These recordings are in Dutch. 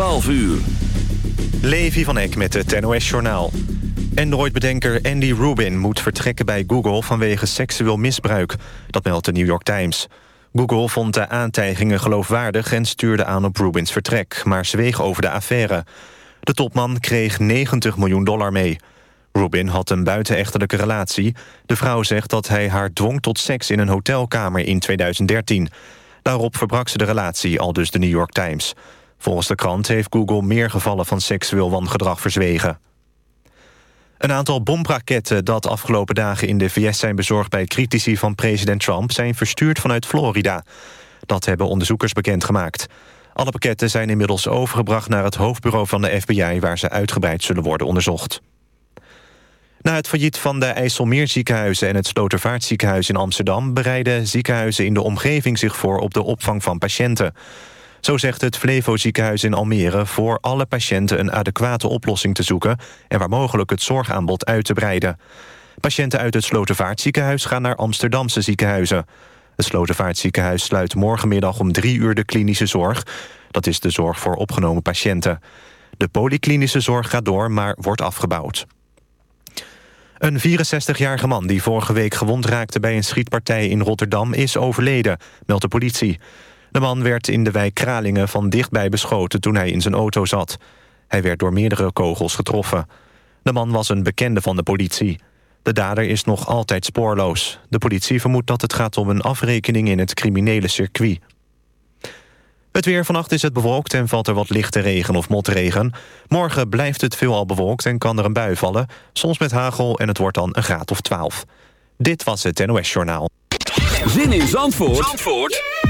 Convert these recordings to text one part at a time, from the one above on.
12 uur. Levi van Eck met het NOS-journaal. Android-bedenker Andy Rubin moet vertrekken bij Google vanwege seksueel misbruik. Dat meldt de New York Times. Google vond de aantijgingen geloofwaardig en stuurde aan op Rubins vertrek... maar zweeg over de affaire. De topman kreeg 90 miljoen dollar mee. Rubin had een buitenechtelijke relatie. De vrouw zegt dat hij haar dwong tot seks in een hotelkamer in 2013. Daarop verbrak ze de relatie, al dus de New York Times. Volgens de krant heeft Google meer gevallen van seksueel wangedrag verzwegen. Een aantal bomraketten dat afgelopen dagen in de VS zijn bezorgd... bij critici van president Trump zijn verstuurd vanuit Florida. Dat hebben onderzoekers bekendgemaakt. Alle pakketten zijn inmiddels overgebracht naar het hoofdbureau van de FBI... waar ze uitgebreid zullen worden onderzocht. Na het failliet van de IJsselmeerziekenhuizen en het Slotervaartziekenhuis in Amsterdam... bereiden ziekenhuizen in de omgeving zich voor op de opvang van patiënten. Zo zegt het Flevo ziekenhuis in Almere voor alle patiënten een adequate oplossing te zoeken... en waar mogelijk het zorgaanbod uit te breiden. Patiënten uit het Slotervaartziekenhuis gaan naar Amsterdamse ziekenhuizen. Het Slotervaartziekenhuis sluit morgenmiddag om drie uur de klinische zorg. Dat is de zorg voor opgenomen patiënten. De polyklinische zorg gaat door, maar wordt afgebouwd. Een 64-jarige man die vorige week gewond raakte bij een schietpartij in Rotterdam is overleden, meldt de politie. De man werd in de wijk Kralingen van dichtbij beschoten toen hij in zijn auto zat. Hij werd door meerdere kogels getroffen. De man was een bekende van de politie. De dader is nog altijd spoorloos. De politie vermoedt dat het gaat om een afrekening in het criminele circuit. Het weer vannacht is het bewolkt en valt er wat lichte regen of motregen. Morgen blijft het veelal bewolkt en kan er een bui vallen. Soms met hagel en het wordt dan een graad of 12. Dit was het NOS Journaal. Zin in Zandvoort, Zandvoort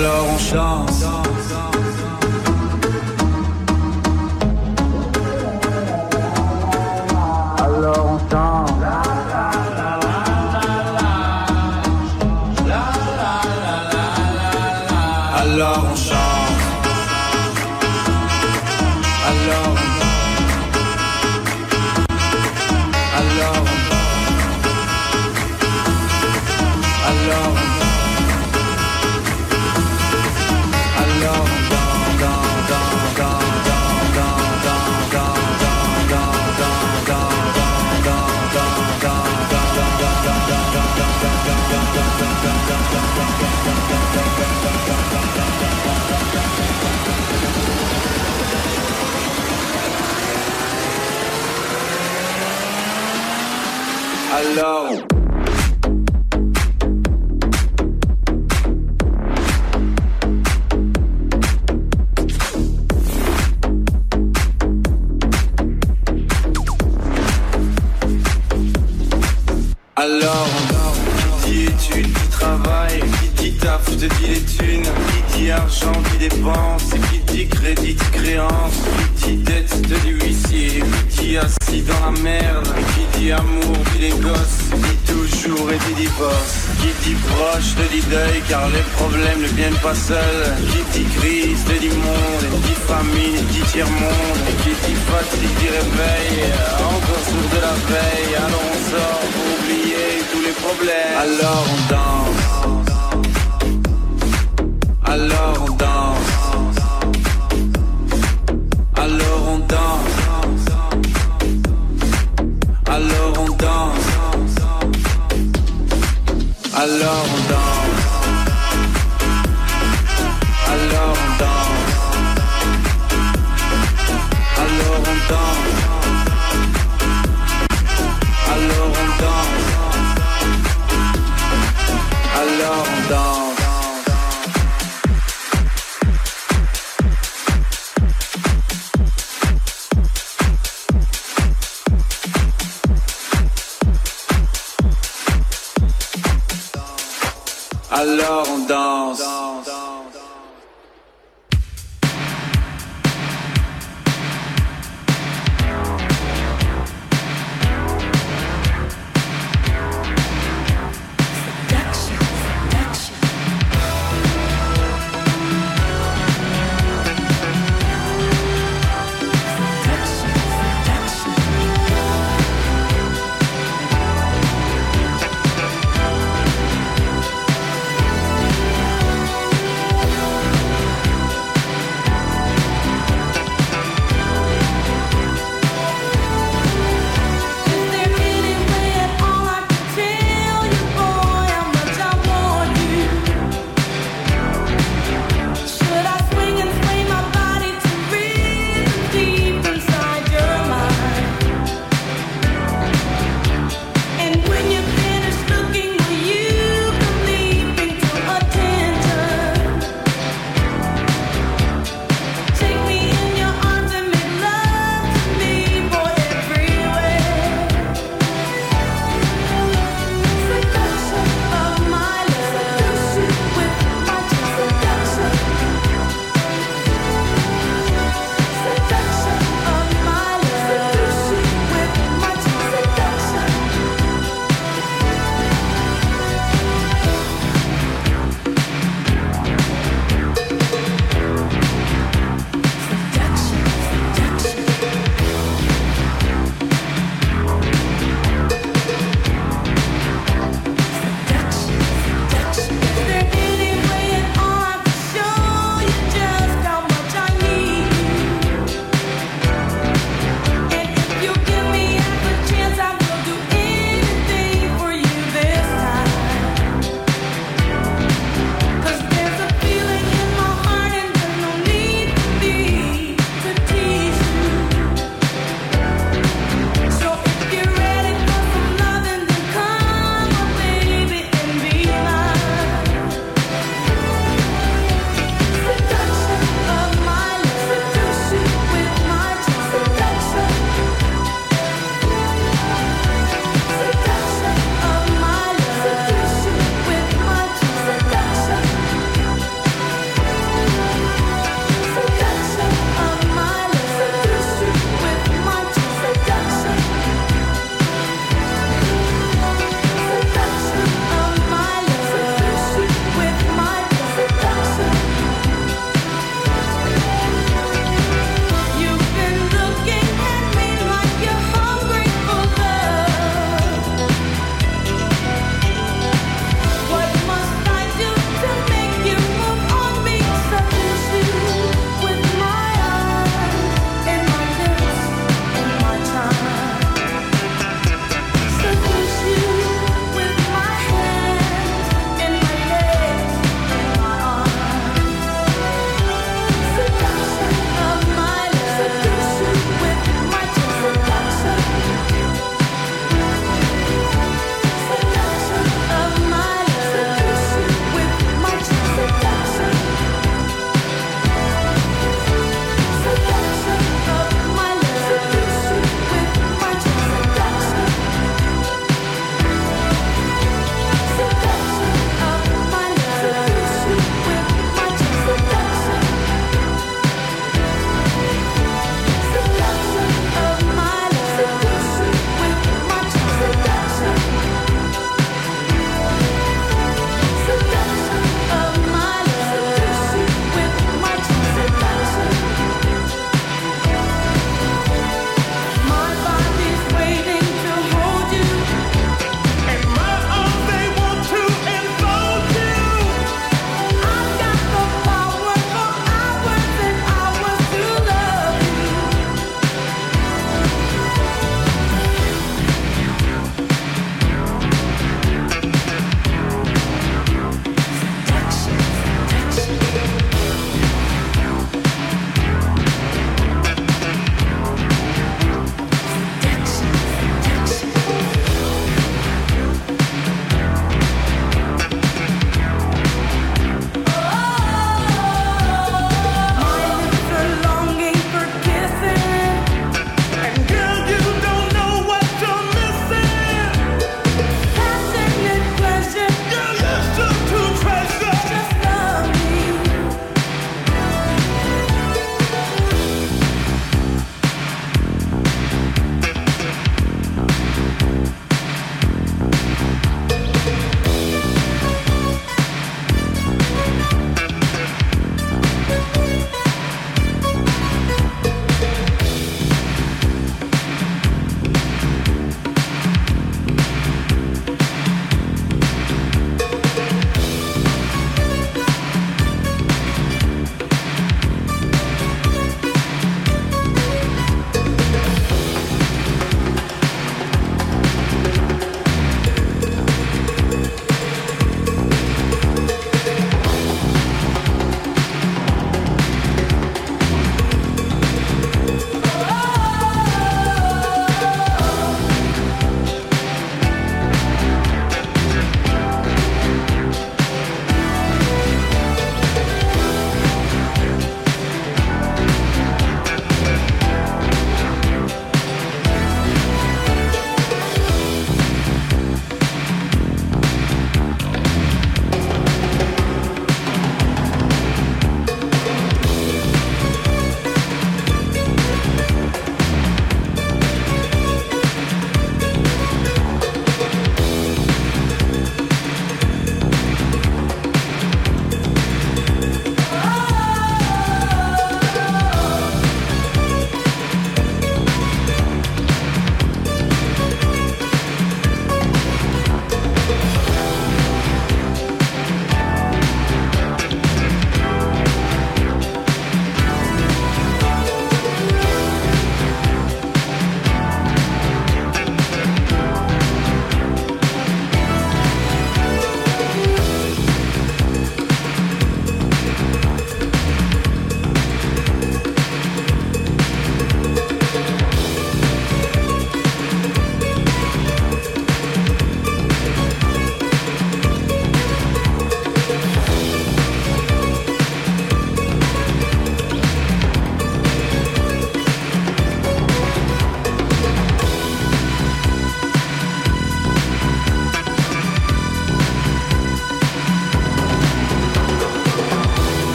Alors on chante. Alors qui dit études, qui travail, qui dit taf, te dit les thunes, qui dit argent, qui dépense, qui dit crédit, créance, qui dit dette, te dit huissier, dans la merde, qui dit amour, dit les gosses, dit toujours et dit divorce, qui dit proche, te dit deuil, car les problèmes ne viennent pas seuls, qui dit crise, te dit monde, dit famille, dit tiers-monde, qui dit fatigue, dit réveil, encore sourd de la veille, alors on sort pour oublier tous les problèmes. Alors on danse.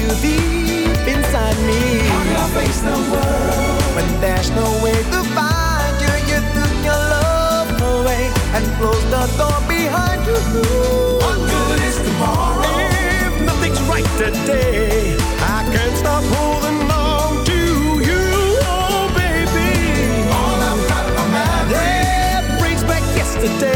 you deep inside me. On your face, the world. When there's no way to find you, you took your love away and closed the door behind you. What good is tomorrow? If nothing's right today, I can't stop holding on to you, oh baby. All I've got are memories. Brings back yesterday.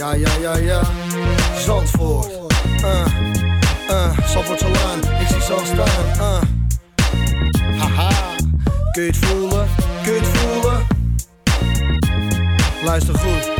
Ja, ja, ja, ja. Zandvoort. Uh, uh, Zandvoortselaan. Ik zie al staan. Uh. Haha. Kun je het voelen? Kun je het voelen? Luister goed.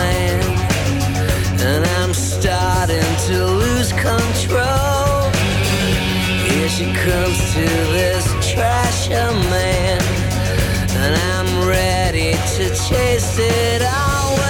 mind And I'm starting to lose control. Here she comes to this treasure man. And I'm ready to chase it all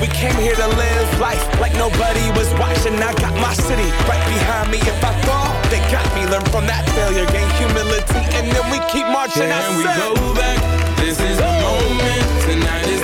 We came here to live life like nobody was watching. I got my city right behind me. If I fall, they got me. Learn from that failure, gain humility, and then we keep marching. I we go back? This is the moment. Tonight is